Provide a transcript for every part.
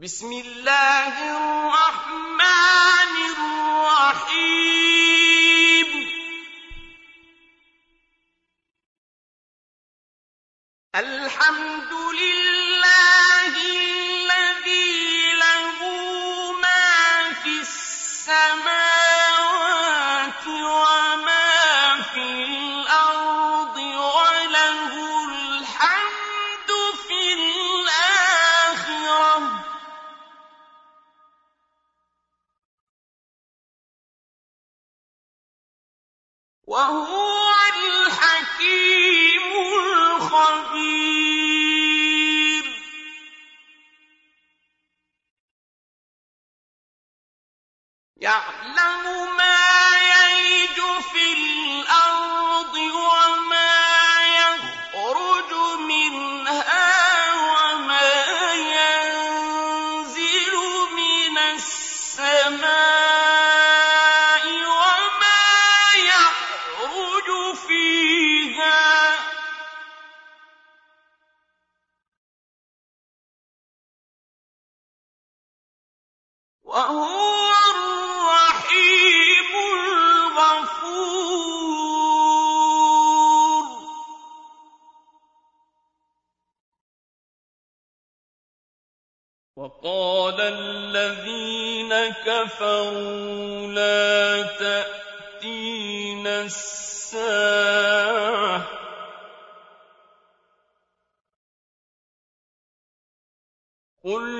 بسم الله الرحمن وهو الرحيم الغفور. وقال الذين كفروا لا تَأْتِينَا الساعة. قل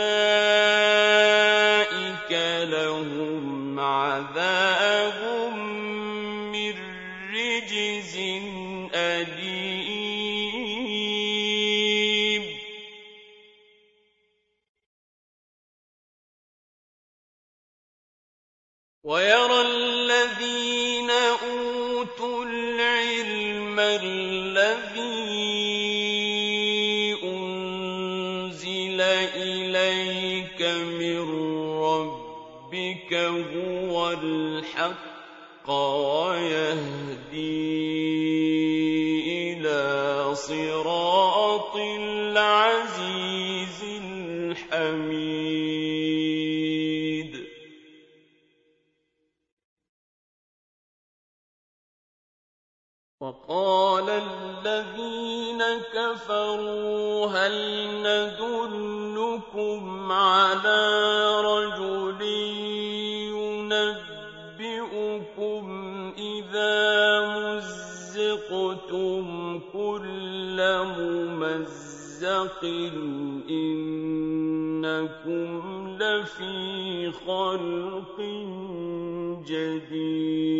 هَدَانِ صراط العزيز الحميد. ممزق إنكم لفي خلق جديد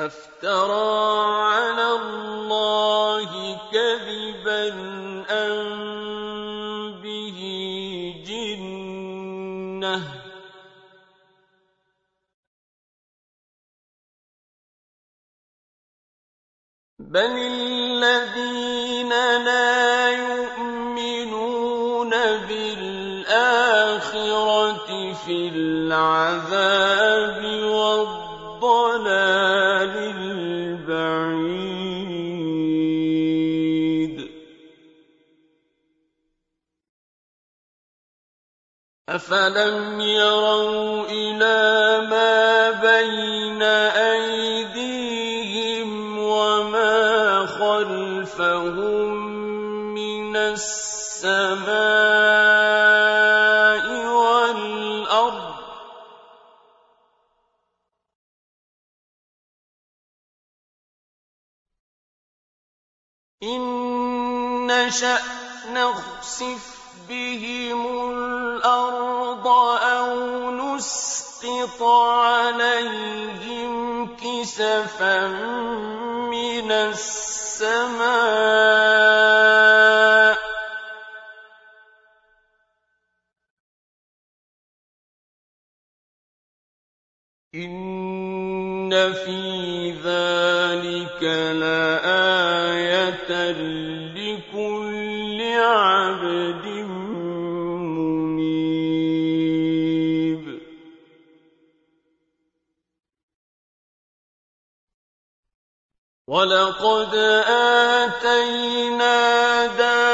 أفترى على الله كذبا أم بَلِ الَّذِينَ لَا يُؤْمِنُونَ بِالْآخِرَةِ فِي الْعَذَابِ وَالضَّلَالِ الْبَعِيدِ أَفَلَمْ يَرَوْا إِلَىٰ مَا بَيْنَ أَيْدِيهِمْ السَّمَاءِ وَالْأَرْضِ ۚ إِن نَّشَأْ نَخْسِفْ بِهِمُ الْأَرْضَ أَوْ نُسْقِطْ عَلَيْهِمْ كِسَفًا مِّنَ السَّمَاءِ ۚ إِنَّ فِي ذَٰلِكَ لَآيَةً لِّكُلِّ عَبْدٍ مُّنِيبٍ وَلَقَدْ آتَيْنَا دَاوُودَ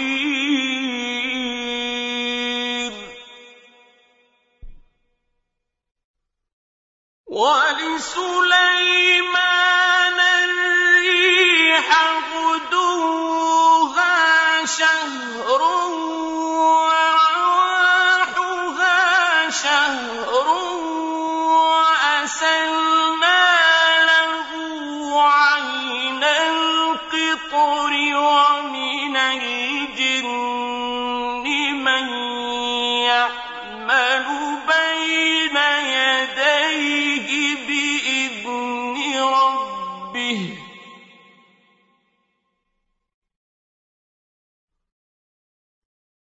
وَلِسُلَيْمَانَ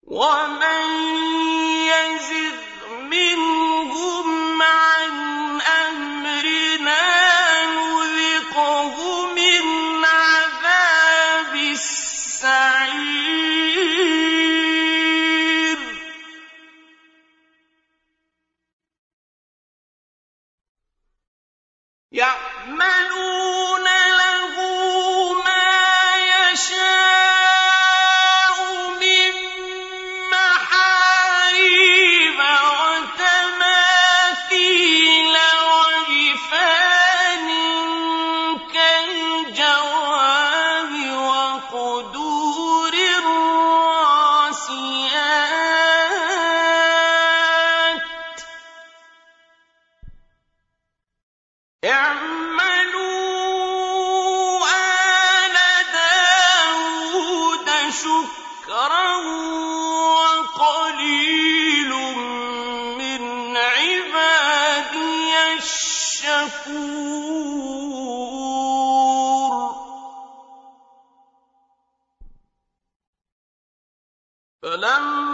وَمَن فَلَمَّا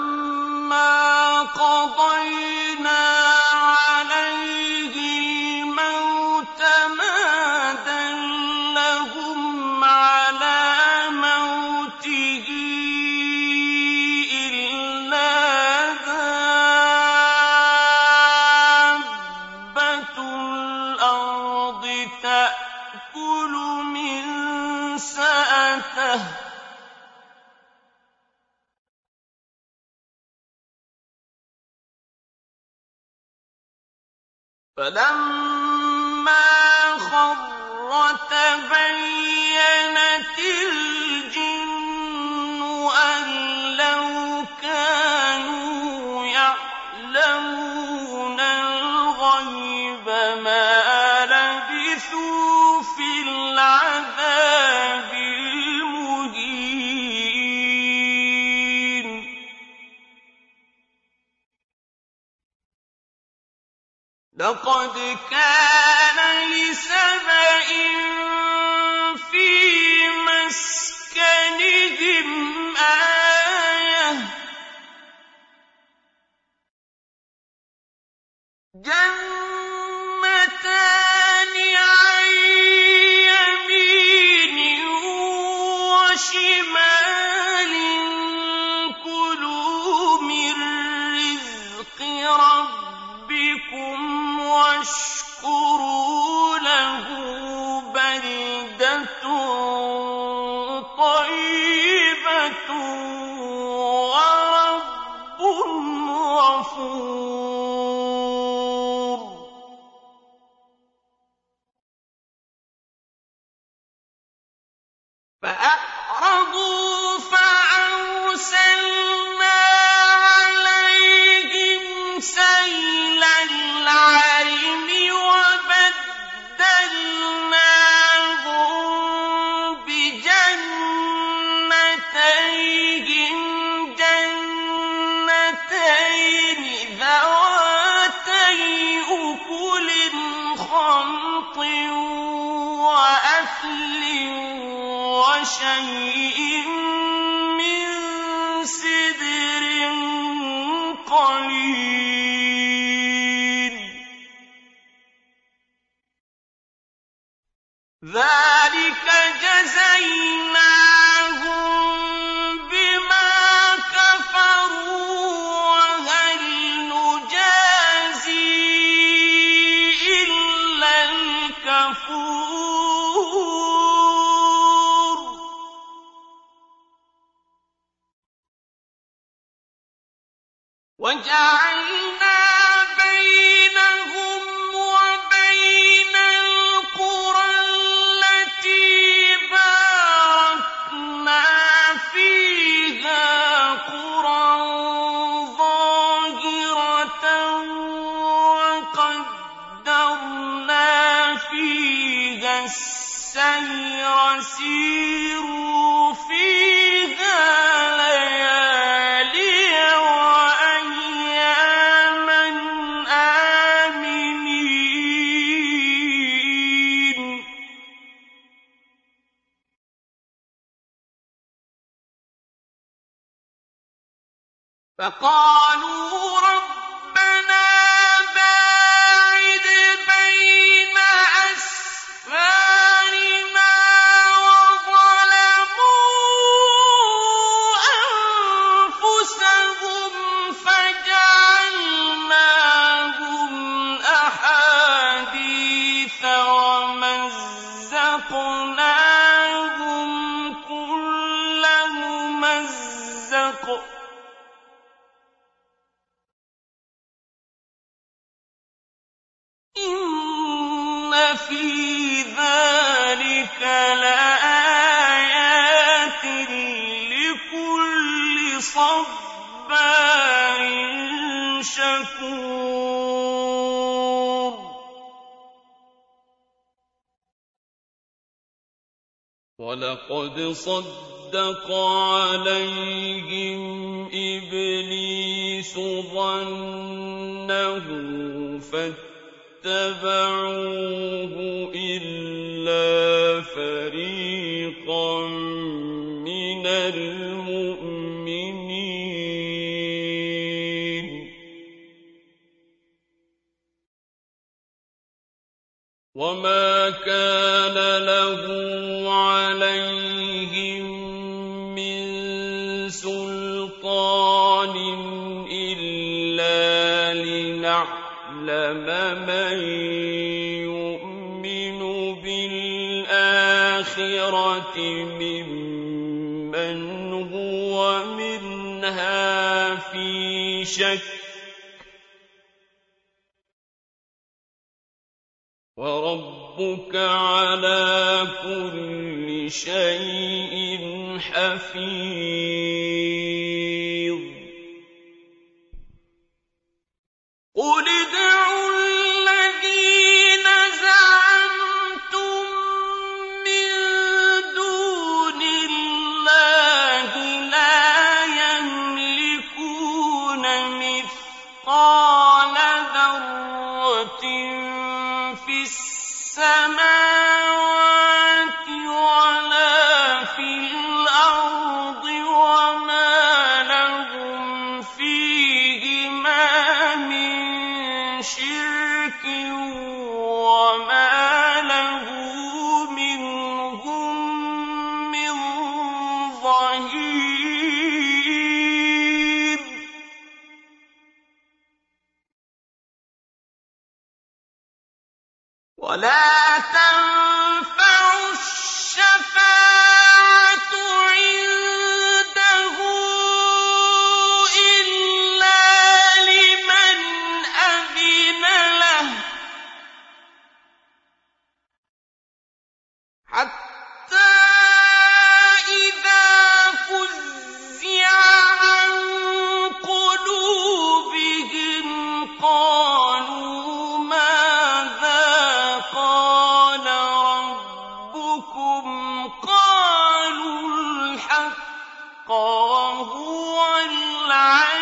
وَشَيْءٍ فَقَالُوا صَدَّقَ عَلَيْهِمْ إِبْلِيسُ ظَنَّهُ فَاتَّبَعُوهُ إِلَّا شك وربك على كل شيء حفيظ رَبُّكُمْ قَالُوا الْحَقَّ وَهُوَ الْعَزِيزُ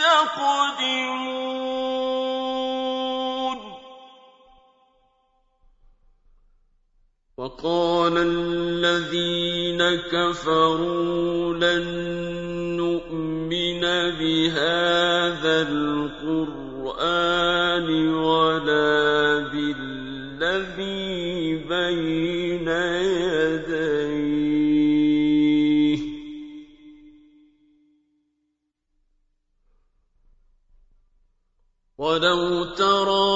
يَقْدِمُونَ وَقَالَ الَّذِينَ كَفَرُوا لَن نُّؤْمِنَ بِهَٰذَا الْقُرْآنِ وَلَا بِالَّذِي بَيْنَ وَلَوْ تَرَىٰ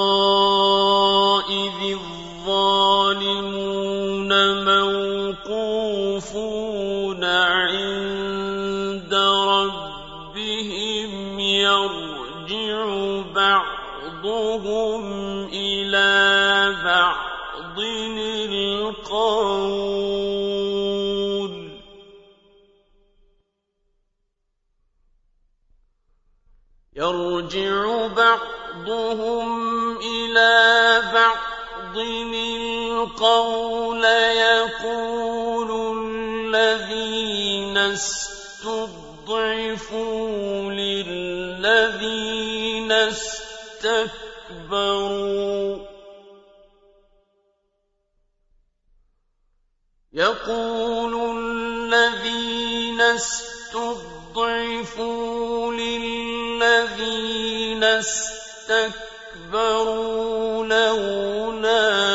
الْقَوْلَ يَقُولُ الَّذِينَ اسْتُضْعِفُوا لِلَّذِينَ اسْتَكْبَرُوا. يَقُولُ الَّذِينَ اسْتُضْعِفُوا لِلَّذِينَ اسْتَكْبَرُوا لَوْلَا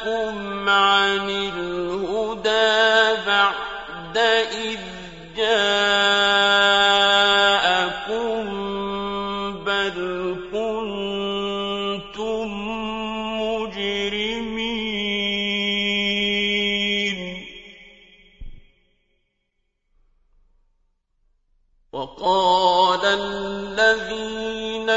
صَدَدْنَاكُمْ عَنِ الْهُدَىٰ بَعْدَ إِذْ جَاءَكُم ۖ بَلْ كُنتُم مُّجْرِمِينَ. وَقَالَ الَّذِينَ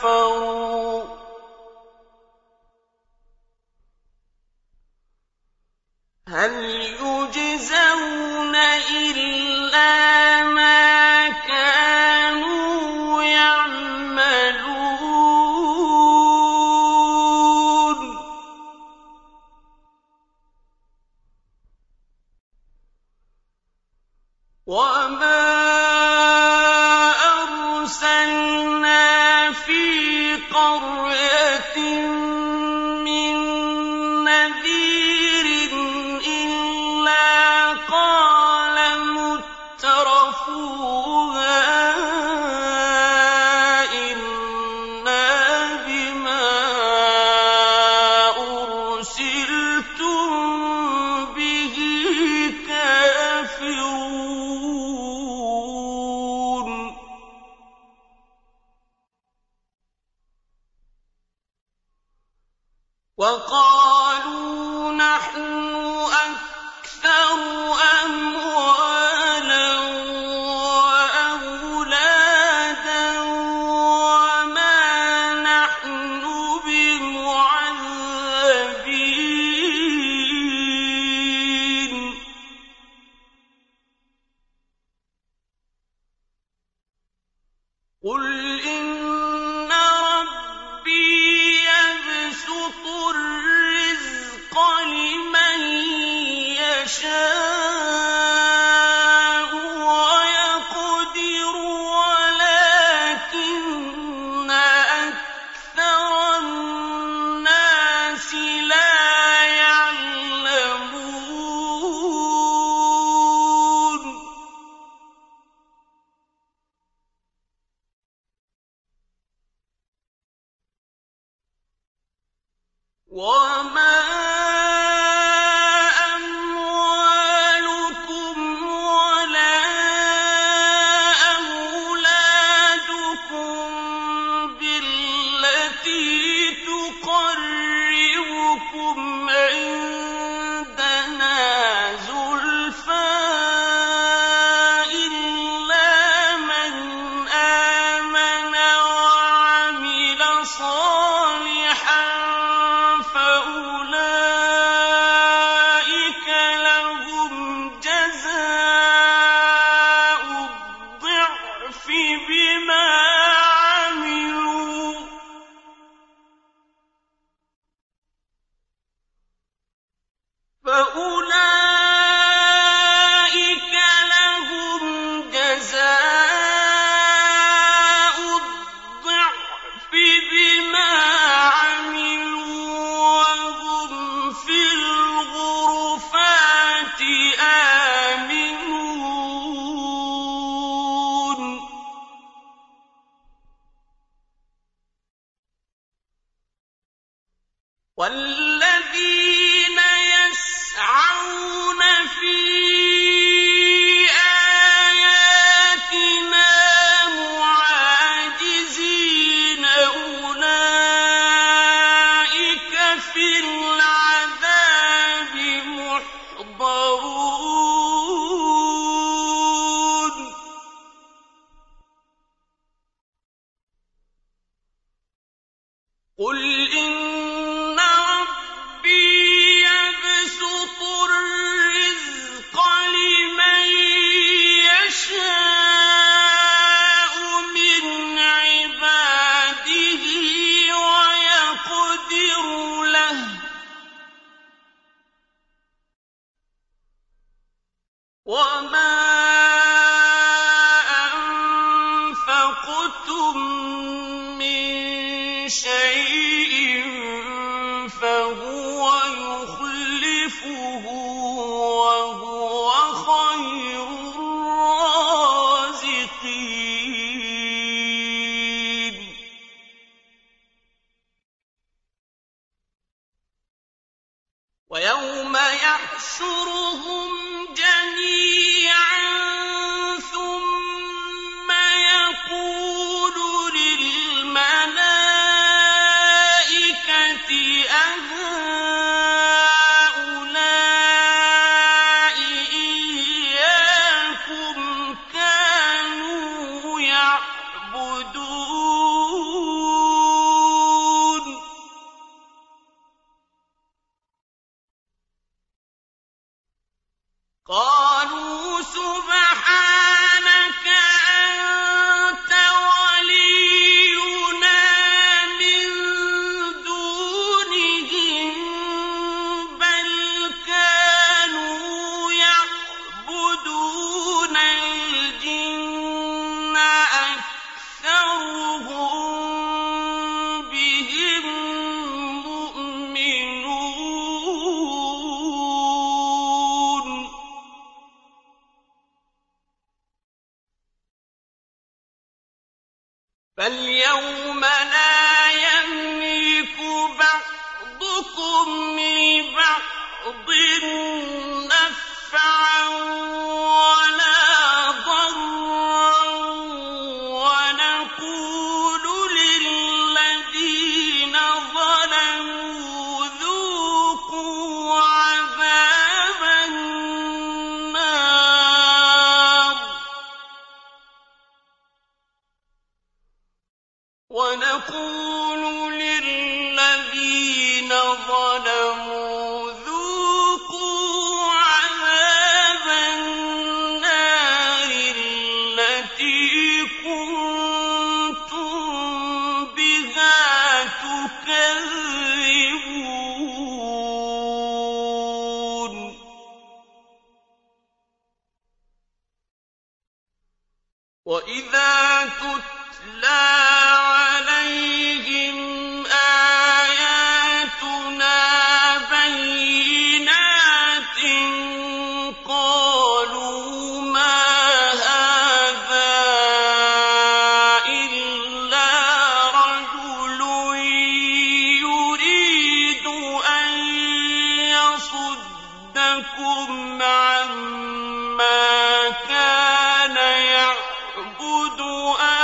كَفَرُوا ۚ. هَلْ يُجْزَوْنَ إِلَّا نعبد أن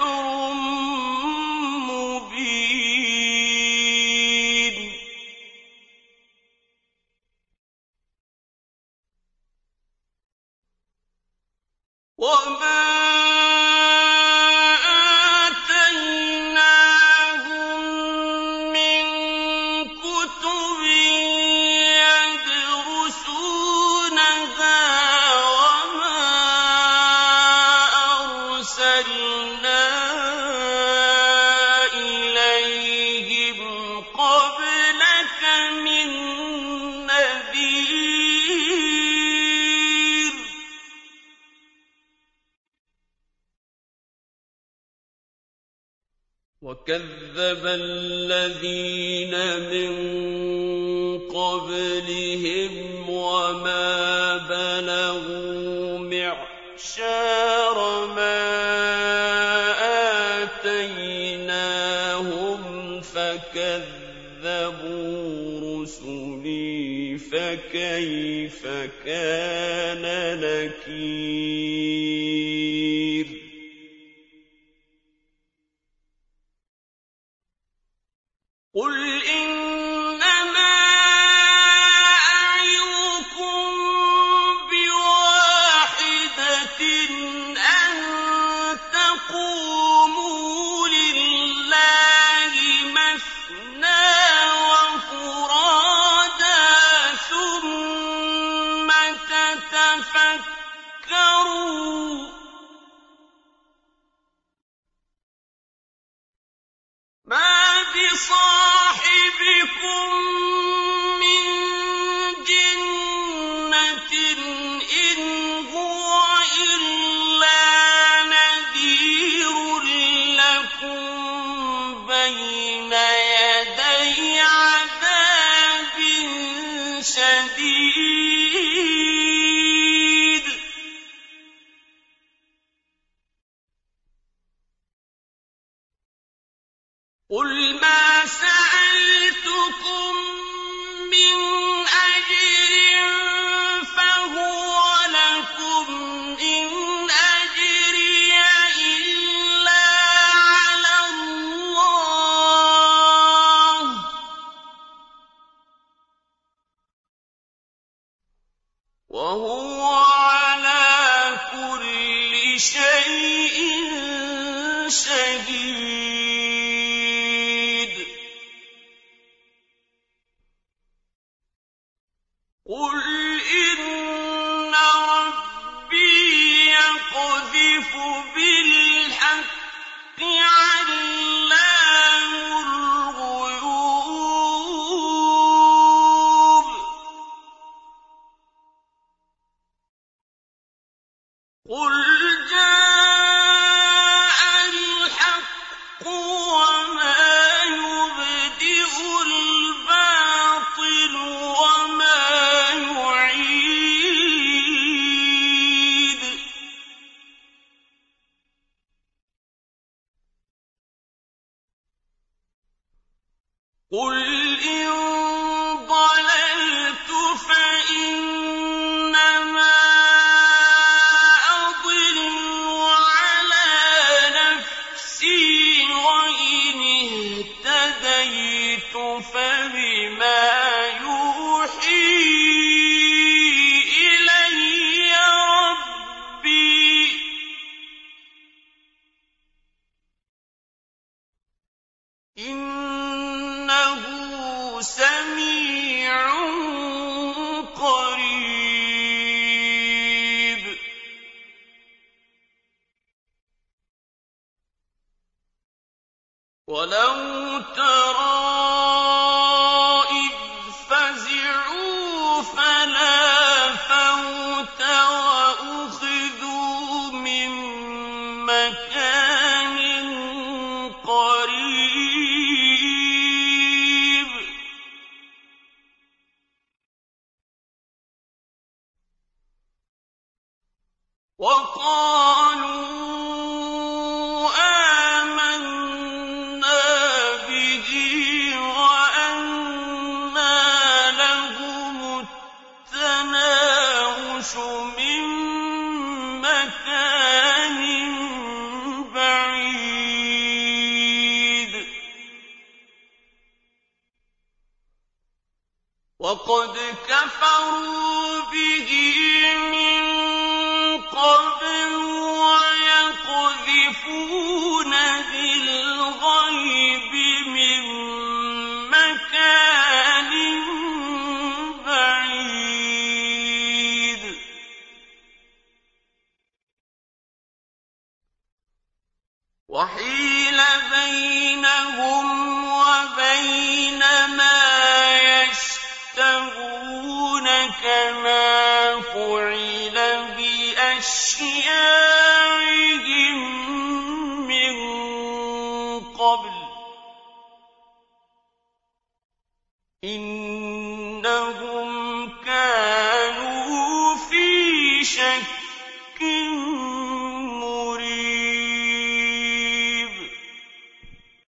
وَكَذَّبَ قد